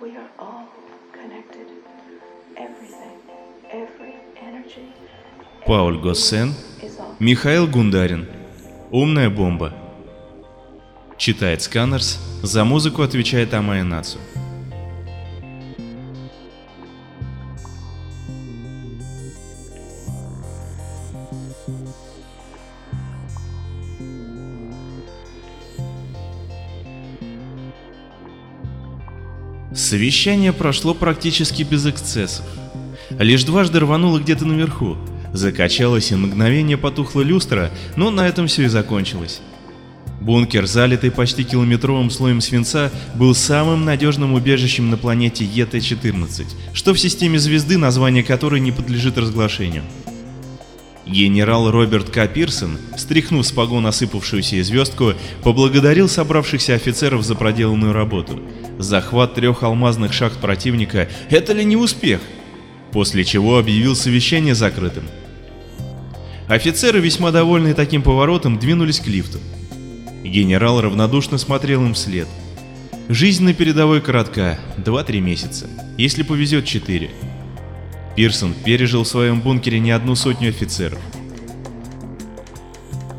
We are all connected. Everything, every energy. Пауль Госсен, Михаил Гундарин, «Умная бомба». Читает Сканерс, за музыку отвечает Амая Нацу. Совещание прошло практически без эксцессов. Лишь дважды рвануло где-то наверху. Закачалось и мгновение потухло люстра, но на этом все и закончилось. Бункер, залитый почти километровым слоем свинца, был самым надежным убежищем на планете ЕТ-14, что в системе звезды, название которой не подлежит разглашению. Генерал Роберт К. Пирсон, стряхнув с погон осыпавшуюся звездку, поблагодарил собравшихся офицеров за проделанную работу. Захват трех алмазных шахт противника — это ли не успех? После чего объявил совещание закрытым. Офицеры, весьма довольные таким поворотом, двинулись к лифту. Генерал равнодушно смотрел им вслед. Жизнь на передовой коротка, 2-3 месяца, если повезет 4. Пирсон пережил в своем бункере не одну сотню офицеров.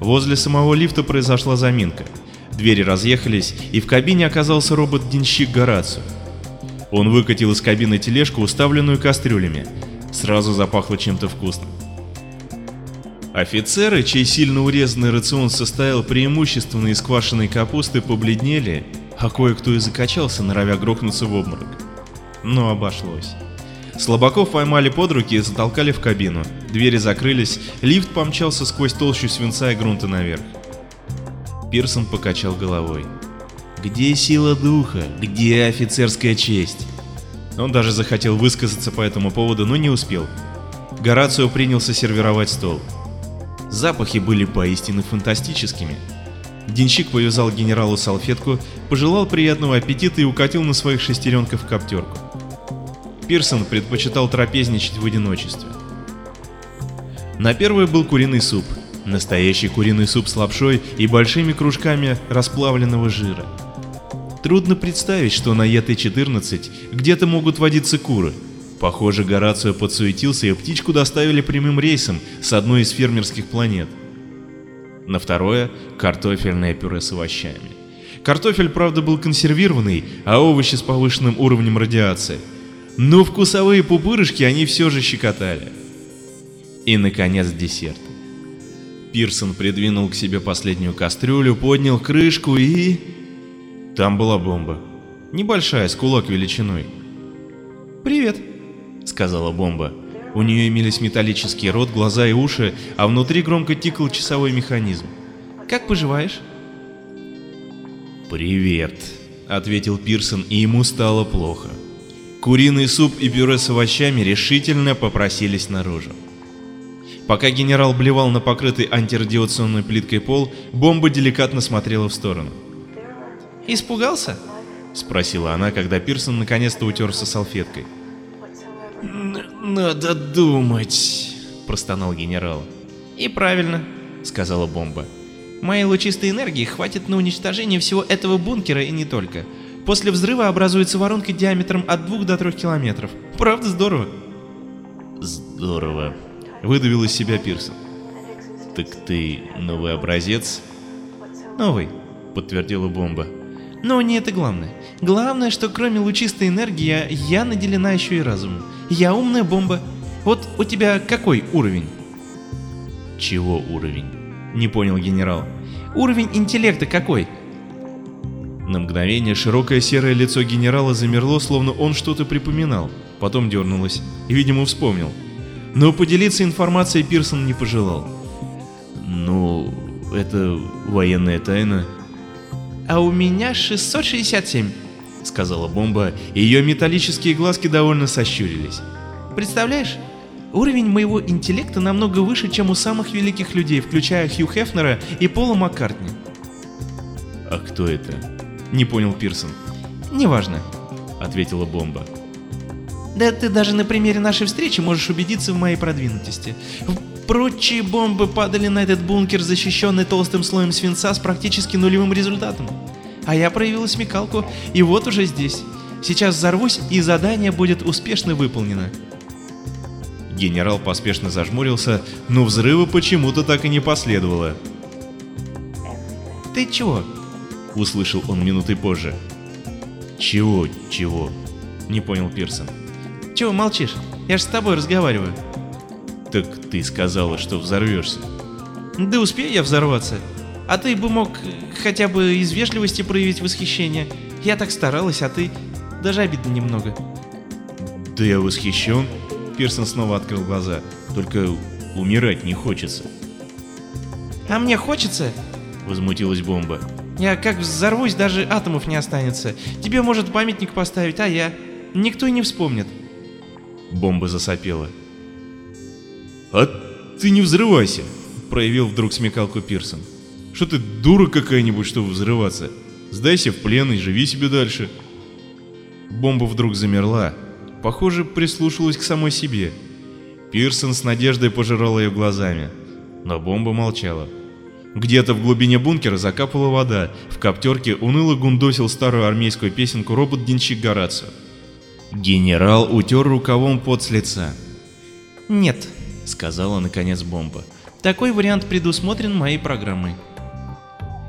Возле самого лифта произошла заминка. Двери разъехались, и в кабине оказался робот-денщик Горацио. Он выкатил из кабины тележку, уставленную кастрюлями. Сразу запахло чем-то вкусным. Офицеры, чей сильно урезанный рацион состоял преимущественно из квашеной капусты, побледнели, а кое-кто и закачался, норовя грохнуться в обморок. Но обошлось. Слабаков поймали под руки и затолкали в кабину. Двери закрылись, лифт помчался сквозь толщу свинца и грунта наверх. Пирсон покачал головой. «Где сила духа? Где офицерская честь?» Он даже захотел высказаться по этому поводу, но не успел. Горацио принялся сервировать стол. Запахи были поистине фантастическими. Денщик повязал генералу салфетку, пожелал приятного аппетита и укатил на своих шестеренках в коптерку. Пирсон предпочитал трапезничать в одиночестве. На первое был куриный суп. Настоящий куриный суп с лапшой и большими кружками расплавленного жира. Трудно представить, что на ЕТ-14 где-то могут водиться куры. Похоже, Горацио подсуетился, и птичку доставили прямым рейсом с одной из фермерских планет. На второе – картофельное пюре с овощами. Картофель, правда, был консервированный, а овощи с повышенным уровнем радиации – но вкусовые пупырышки они все же щекотали. И, наконец, десерт. Пирсон придвинул к себе последнюю кастрюлю, поднял крышку и... Там была бомба. Небольшая, с кулак величиной. «Привет», — сказала бомба. У нее имелись металлический рот, глаза и уши, а внутри громко тикал часовой механизм. «Как поживаешь?» «Привет», — ответил Пирсон, и ему стало плохо. Куриный суп и пюре с овощами решительно попросились наружу. Пока генерал блевал на покрытый антирадиационной плиткой пол, бомба деликатно смотрела в сторону. «Испугался?» — спросила она, когда Пирсон наконец-то утерся салфеткой. «Надо думать», — простонал генерал. «И правильно», — сказала бомба. «Моей лучистой энергии хватит на уничтожение всего этого бункера и не только. После взрыва образуются воронки диаметром от 2 до 3 километров. Правда здорово? Здорово. Выдавил из себя Пирсон. Так ты новый образец? Новый, подтвердила бомба. Но не это главное. Главное, что кроме лучистой энергии я наделена еще и разумом. Я умная бомба. Вот у тебя какой уровень? Чего уровень? Не понял генерал. Уровень интеллекта какой? На мгновение широкое серое лицо генерала замерло, словно он что-то припоминал, потом дернулось и, видимо, вспомнил. Но поделиться информацией Пирсон не пожелал. «Ну, это военная тайна». «А у меня 667», — сказала бомба, и ее металлические глазки довольно сощурились. «Представляешь, уровень моего интеллекта намного выше, чем у самых великих людей, включая Хью Хефнера и Пола Маккартни». «А кто это?» Не понял Пирсон. «Неважно», — ответила бомба. «Да ты даже на примере нашей встречи можешь убедиться в моей продвинутости. Прочие бомбы падали на этот бункер, защищенный толстым слоем свинца с практически нулевым результатом. А я проявила смекалку, и вот уже здесь. Сейчас взорвусь, и задание будет успешно выполнено». Генерал поспешно зажмурился, но взрыва почему-то так и не последовало. «Ты чего?» — услышал он минуты позже. «Чего, чего?» — не понял Пирсон. «Чего молчишь? Я же с тобой разговариваю». «Так ты сказала, что взорвешься». «Да успею я взорваться. А ты бы мог э, хотя бы из вежливости проявить восхищение. Я так старалась, а ты... Даже обидно немного». «Да я восхищен». Пирсон снова открыл глаза. «Только умирать не хочется». «А мне хочется?» — возмутилась бомба. Я как взорвусь, даже атомов не останется. Тебе может памятник поставить, а я? Никто и не вспомнит. Бомба засопела. «А ты не взрывайся!» — проявил вдруг смекалку Пирсон. «Что ты, дура какая-нибудь, чтобы взрываться? Сдайся в плен и живи себе дальше!» Бомба вдруг замерла. Похоже, прислушалась к самой себе. Пирсон с надеждой пожирал ее глазами. Но бомба молчала. — где-то в глубине бункера закапала вода, в коптерке уныло гундосил старую армейскую песенку робот-денщик Горацио. Генерал утер рукавом пот с лица. «Нет», — сказала наконец бомба, — «такой вариант предусмотрен моей программой.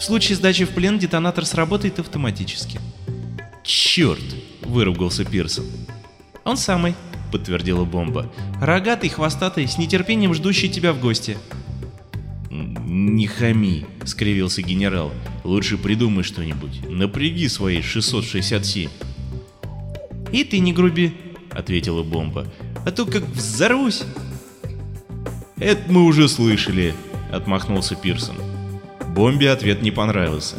В случае сдачи в плен детонатор сработает автоматически». «Черт!» — выругался Пирсон. «Он самый», — подтвердила бомба. «Рогатый, хвостатый, с нетерпением ждущий тебя в гости. «Не хами», — скривился генерал. «Лучше придумай что-нибудь. Напряги свои 667». «И ты не груби», — ответила бомба. «А то как взорвусь». «Это мы уже слышали», — отмахнулся Пирсон. Бомбе ответ не понравился.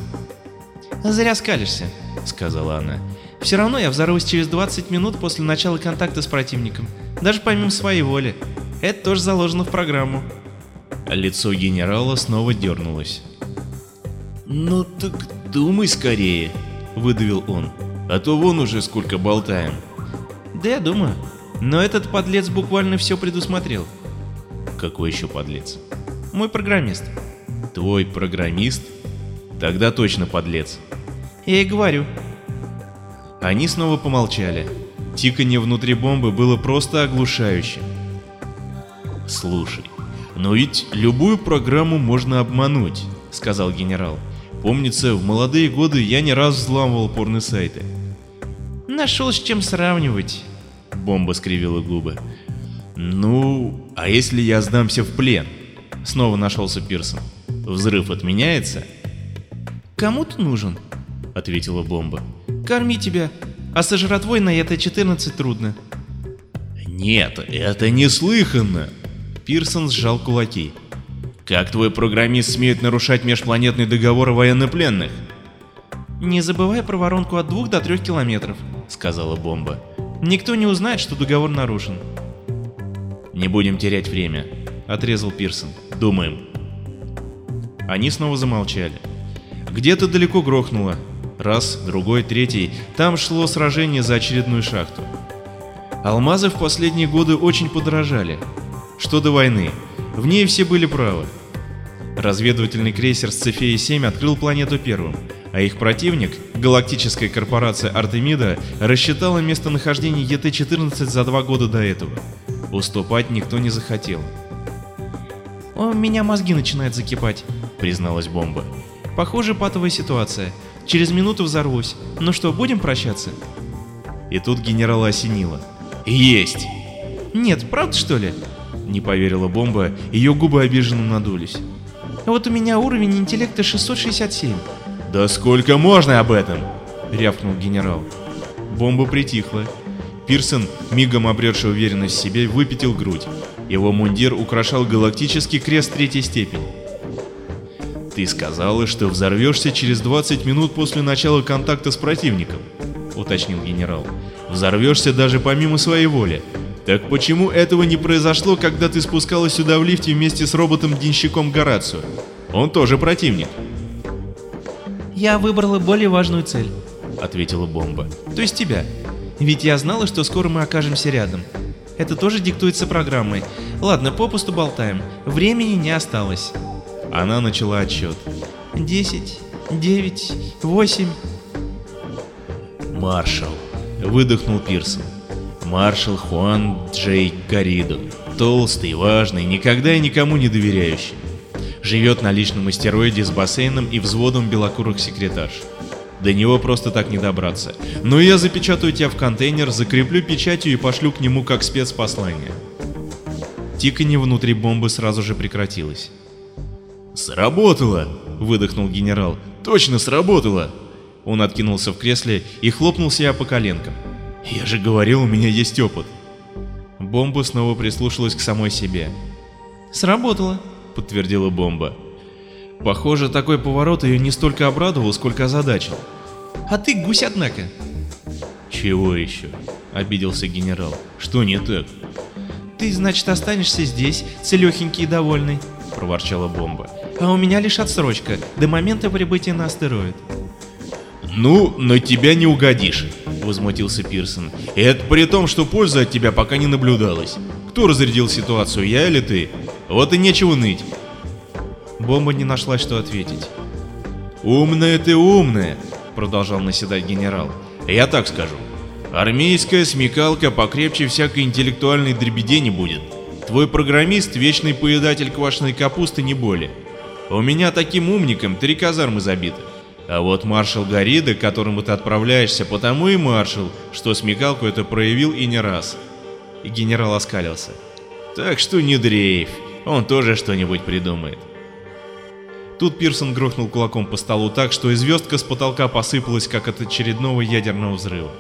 «Зря скалишься», — сказала она. «Все равно я взорвусь через 20 минут после начала контакта с противником, даже помимо своей воли. Это тоже заложено в программу». А лицо генерала снова дернулось. «Ну так думай скорее», — выдавил он. «А то вон уже сколько болтаем». «Да я думаю. Но этот подлец буквально все предусмотрел». «Какой еще подлец?» «Мой программист». «Твой программист? Тогда точно подлец». «Я и говорю». Они снова помолчали. Тиканье внутри бомбы было просто оглушающим. «Слушай, «Но ведь любую программу можно обмануть», — сказал генерал. «Помнится, в молодые годы я не раз взламывал порно-сайты». «Нашел с чем сравнивать», — бомба скривила губы. «Ну, а если я сдамся в плен?» — снова нашелся Пирсон. «Взрыв отменяется?» «Кому ты нужен?» — ответила бомба. «Корми тебя, а сожрать вой на это 14 трудно». «Нет, это неслыханно!» Пирсон сжал кулаки. «Как твой программист смеет нарушать межпланетный договор военнопленных?» «Не забывай про воронку от двух до трех километров», — сказала бомба. «Никто не узнает, что договор нарушен». «Не будем терять время», — отрезал Пирсон. «Думаем». Они снова замолчали. Где-то далеко грохнуло. Раз, другой, третий. Там шло сражение за очередную шахту. Алмазы в последние годы очень подорожали что до войны. В ней все были правы. Разведывательный крейсер с Цефея-7 открыл планету первым, а их противник, галактическая корпорация Артемида, рассчитала местонахождение ЕТ-14 за два года до этого. Уступать никто не захотел. «У меня мозги начинают закипать», — призналась бомба. «Похоже, патовая ситуация. Через минуту взорвусь. Ну что, будем прощаться?» И тут генерала осенило. «Есть!» «Нет, правда что ли?» Не поверила бомба, ее губы обиженно надулись. «Вот у меня уровень интеллекта 667». «Да сколько можно об этом?» — рявкнул генерал. Бомба притихла. Пирсон, мигом обретший уверенность в себе, выпятил грудь. Его мундир украшал галактический крест третьей степени. «Ты сказала, что взорвешься через 20 минут после начала контакта с противником», — уточнил генерал. «Взорвешься даже помимо своей воли. Так почему этого не произошло, когда ты спускалась сюда в лифте вместе с роботом-денщиком Горацио? Он тоже противник. Я выбрала более важную цель, ответила бомба. То есть тебя. Ведь я знала, что скоро мы окажемся рядом. Это тоже диктуется программой. Ладно, попусту болтаем. Времени не осталось. Она начала отсчет. Десять, девять, восемь. Маршал. Выдохнул Пирсон маршал Хуан Джей Гаридо. Толстый, важный, никогда и никому не доверяющий. Живет на личном астероиде с бассейном и взводом белокурых секретарш. До него просто так не добраться. Но я запечатаю тебя в контейнер, закреплю печатью и пошлю к нему как спецпослание. Тиканье внутри бомбы сразу же прекратилось. «Сработало!» — выдохнул генерал. «Точно сработало!» Он откинулся в кресле и хлопнул себя по коленкам. «Я же говорил, у меня есть опыт». Бомба снова прислушалась к самой себе. «Сработало», — подтвердила бомба. Похоже, такой поворот ее не столько обрадовал, сколько озадачил. «А ты гусь, однако». «Чего еще?» — обиделся генерал. «Что не так?» «Ты, значит, останешься здесь, целехенький и довольный», — проворчала бомба. «А у меня лишь отсрочка, до момента прибытия на астероид». «Ну, на тебя не угодишь», — возмутился Пирсон. И «Это при том, что пользы от тебя пока не наблюдалось. Кто разрядил ситуацию, я или ты? Вот и нечего ныть». Бомба не нашла, что ответить. «Умная ты умная», — продолжал наседать генерал. «Я так скажу. Армейская смекалка покрепче всякой интеллектуальной дребедени будет. Твой программист — вечный поедатель квашеной капусты не более. У меня таким умником три казармы забиты. А вот маршал Горида, к которому ты отправляешься, потому и маршал, что смекалку это проявил и не раз. И генерал оскалился. Так что не дрейф, он тоже что-нибудь придумает. Тут Пирсон грохнул кулаком по столу так, что и звездка с потолка посыпалась, как от очередного ядерного взрыва.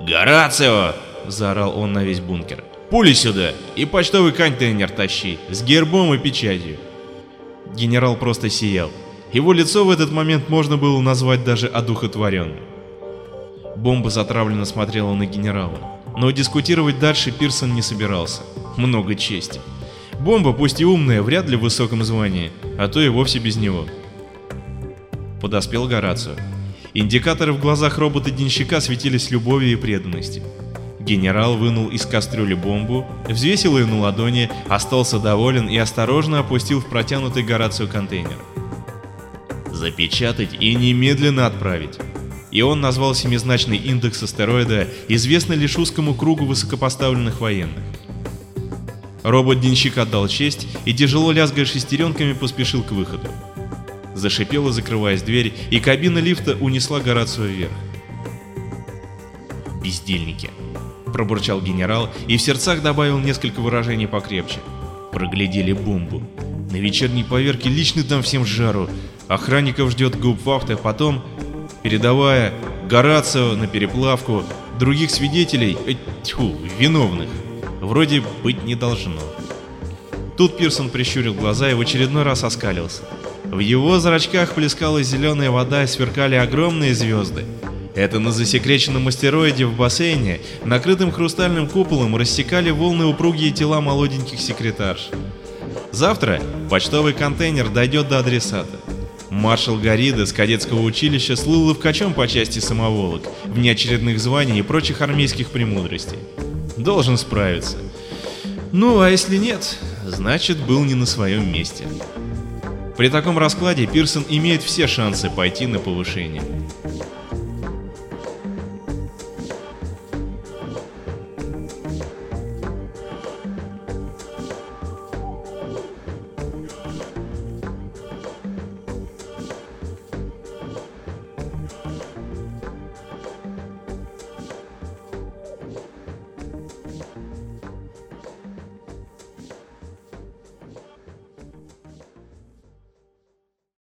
«Горацио!» — заорал он на весь бункер. «Пули сюда! И почтовый контейнер тащи! С гербом и печатью!» Генерал просто сиял. Его лицо в этот момент можно было назвать даже одухотворенным. Бомба затравленно смотрела на генерала, но дискутировать дальше Пирсон не собирался. Много чести. Бомба, пусть и умная, вряд ли в высоком звании, а то и вовсе без него. Подоспел Горацио. Индикаторы в глазах робота-денщика светились любовью и преданностью. Генерал вынул из кастрюли бомбу, взвесил ее на ладони, остался доволен и осторожно опустил в протянутый Горацио контейнер запечатать и немедленно отправить. И он назвал семизначный индекс астероида, известный лишь узкому кругу высокопоставленных военных. Робот-денщик отдал честь и, тяжело лязгая шестеренками, поспешил к выходу. Зашипела, закрываясь дверь, и кабина лифта унесла Горацию вверх. «Бездельники!» – пробурчал генерал и в сердцах добавил несколько выражений покрепче. «Проглядели бомбу!» На вечерней поверке лично там всем жару. Охранников ждет губвахт, а потом передовая, Горацио на переплавку, других свидетелей, э, тьфу, виновных, вроде быть не должно. Тут Пирсон прищурил глаза и в очередной раз оскалился. В его зрачках плескалась зеленая вода и сверкали огромные звезды. Это на засекреченном астероиде в бассейне, накрытым хрустальным куполом, рассекали волны упругие тела молоденьких секретарш. Завтра почтовый контейнер дойдет до адресата. Маршал Горида с кадетского училища слыл ловкачом по части самоволок, внеочередных званий и прочих армейских премудростей. Должен справиться. Ну, а если нет, значит был не на своем месте. При таком раскладе Пирсон имеет все шансы пойти на повышение.